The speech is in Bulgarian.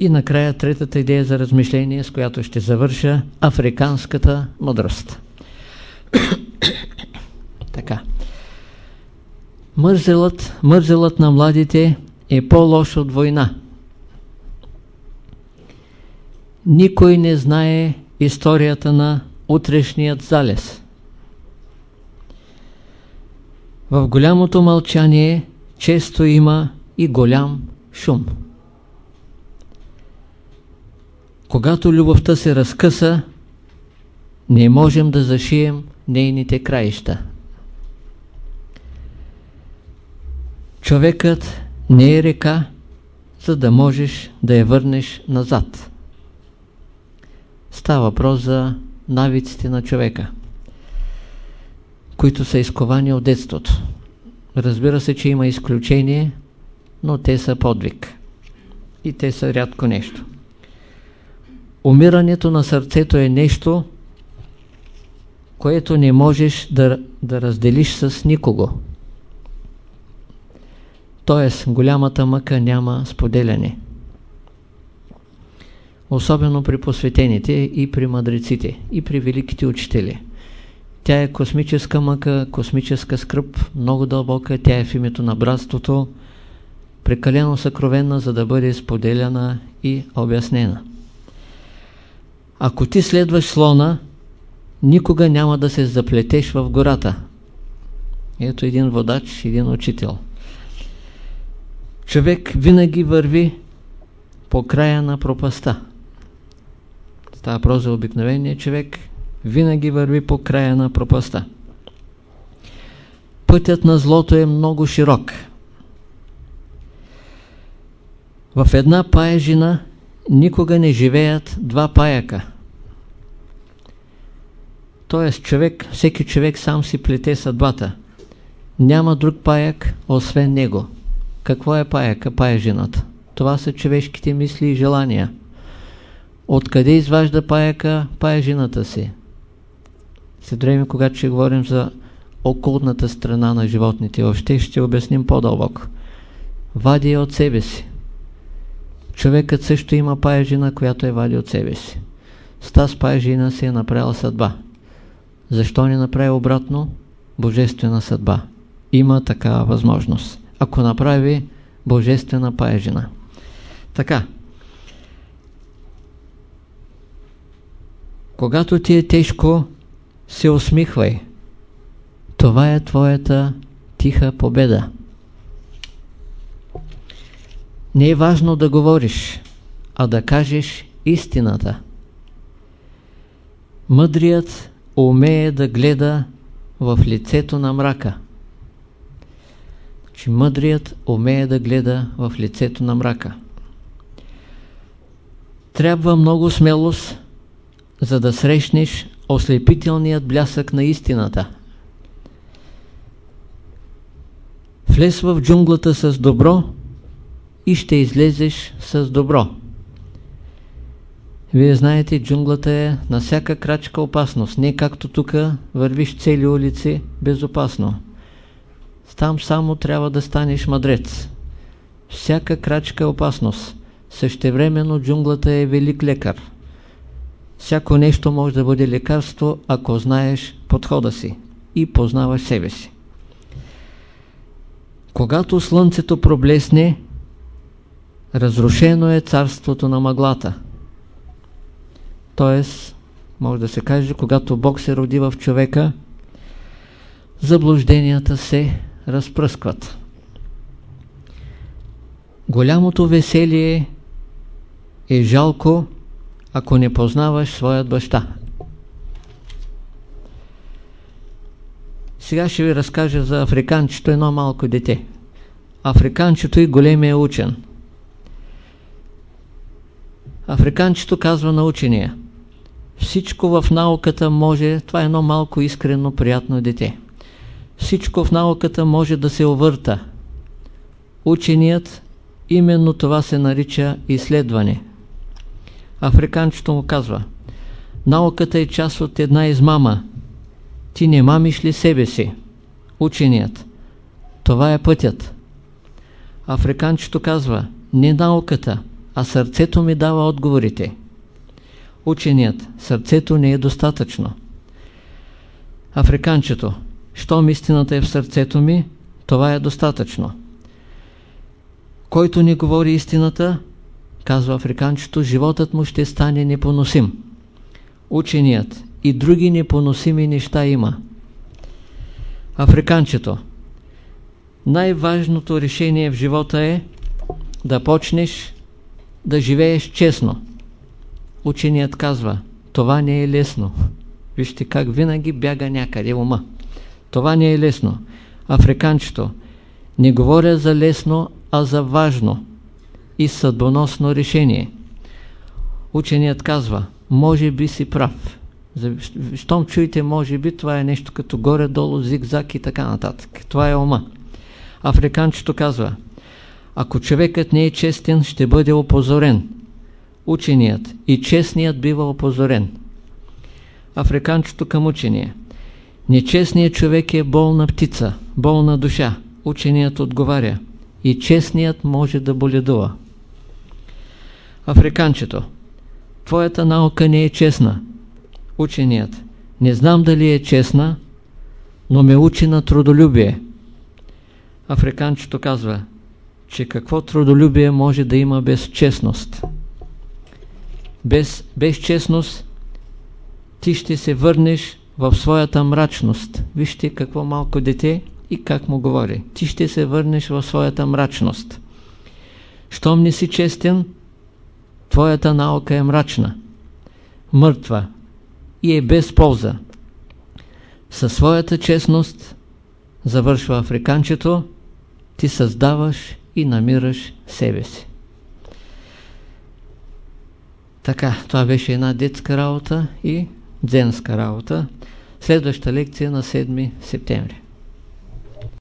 И накрая третата идея за размишление, с която ще завърша африканската мъдрост. така. Мързелът, мързелът на младите е по-лош от война. Никой не знае историята на утрешният залез. В голямото мълчание често има и голям шум. Когато любовта се разкъса, не можем да зашием нейните краища. Човекът не е река, за да можеш да я върнеш назад. Става въпрос за навиците на човека, които са изковани от детството. Разбира се, че има изключение, но те са подвиг. И те са рядко нещо. Умирането на сърцето е нещо, което не можеш да, да разделиш с никого. Тоест, голямата мъка няма споделяне. Особено при посветените и при мъдреците, и при великите учители. Тя е космическа мъка, космическа скръп, много дълбока, тя е в името на братството, прекалено съкровенна, за да бъде споделяна и обяснена. Ако ти следваш слона, никога няма да се заплетеш в гората. Ето един водач, един учител. Човек винаги върви по края на пропаста. Става проза за обикновения човек, винаги върви по края на пропаста. Пътят на злото е много широк. В една паежина никога не живеят два паяка. Тоест човек, всеки човек сам си плете съдбата. Няма друг паяк, освен него. Какво е паяка, паяжината? Това са човешките мисли и желания. Откъде изважда паяка паяжината си? След време, когато ще говорим за окултната страна на животните, още ще обясним по-дълбоко. Вади от себе си. Човекът също има паяжина, която е вади от себе си. С тази паяжина се е направила съдба. Защо не направи обратно? Божествена съдба. Има такава възможност. Ако направи божествена паяжина. Така. Когато ти е тежко, се усмихвай. Това е твоята тиха победа. Не е важно да говориш, а да кажеш истината. Мъдрият умее да гледа в лицето на мрака. Че мъдрият умее да гледа в лицето на мрака. Трябва много смелост, за да срещнеш ослепителният блясък на истината. Влез в джунглата с добро и ще излезеш с добро. Вие знаете, джунглата е на всяка крачка опасност. Не както тук вървиш цели улици безопасно. Там само трябва да станеш мъдрец. Всяка крачка е опасност. Същевременно джунглата е велик лекар. Всяко нещо може да бъде лекарство, ако знаеш подхода си и познаваш себе си. Когато слънцето проблесне, разрушено е царството на мъглата. Тоест, може да се каже, когато Бог се роди в човека, заблужденията се разпръскват. Голямото веселие е жалко, ако не познаваш своят баща. Сега ще ви разкажа за африканчето, едно малко дете. Африканчето и големия учен. Африканчето казва на учения. Всичко в науката може, това е едно малко искрено, приятно дете. Всичко в науката може да се овърта. Ученият, именно това се нарича изследване. Африканчето му казва, науката е част от една измама. Ти не мамиш ли себе си? Ученият. Това е пътят. Африканчето казва, не науката, а сърцето ми дава отговорите. Ученият, сърцето не е достатъчно. Африканчето, щом истината е в сърцето ми, това е достатъчно. Който не говори истината, казва африканчето, животът му ще стане непоносим. Ученият и други непоносими неща има. Африканчето. Най-важното решение в живота е да почнеш да живееш честно. Ученият казва, това не е лесно. Вижте как винаги бяга някъде ума. Това не е лесно. Африканчето. Не говоря за лесно, а за важно и съдбоносно решение. Ученият казва, може би си прав. Щом чуете, може би, това е нещо като горе-долу, зигзаг и така нататък. Това е ума. Африканчето казва, ако човекът не е честен, ще бъде опозорен. Ученият и честният бива опозорен. Африканчето към учения. Нечестният човек е болна птица, болна душа. Ученият отговаря. И честният може да боледува. Африканчето. Твоята наука не е честна. Ученият. Не знам дали е честна, но ме учи на трудолюбие. Африканчето казва, че какво трудолюбие може да има без честност. Без, без честност ти ще се върнеш в своята мрачност. Вижте какво малко дете и как му говори. Ти ще се върнеш в своята мрачност. Щом не си честен, твоята наука е мрачна, мъртва и е без полза. Със своята честност, завършва африканчето, ти създаваш и намираш себе си. Така, това беше една детска работа и дзенска работа. Следваща лекция на 7 септември.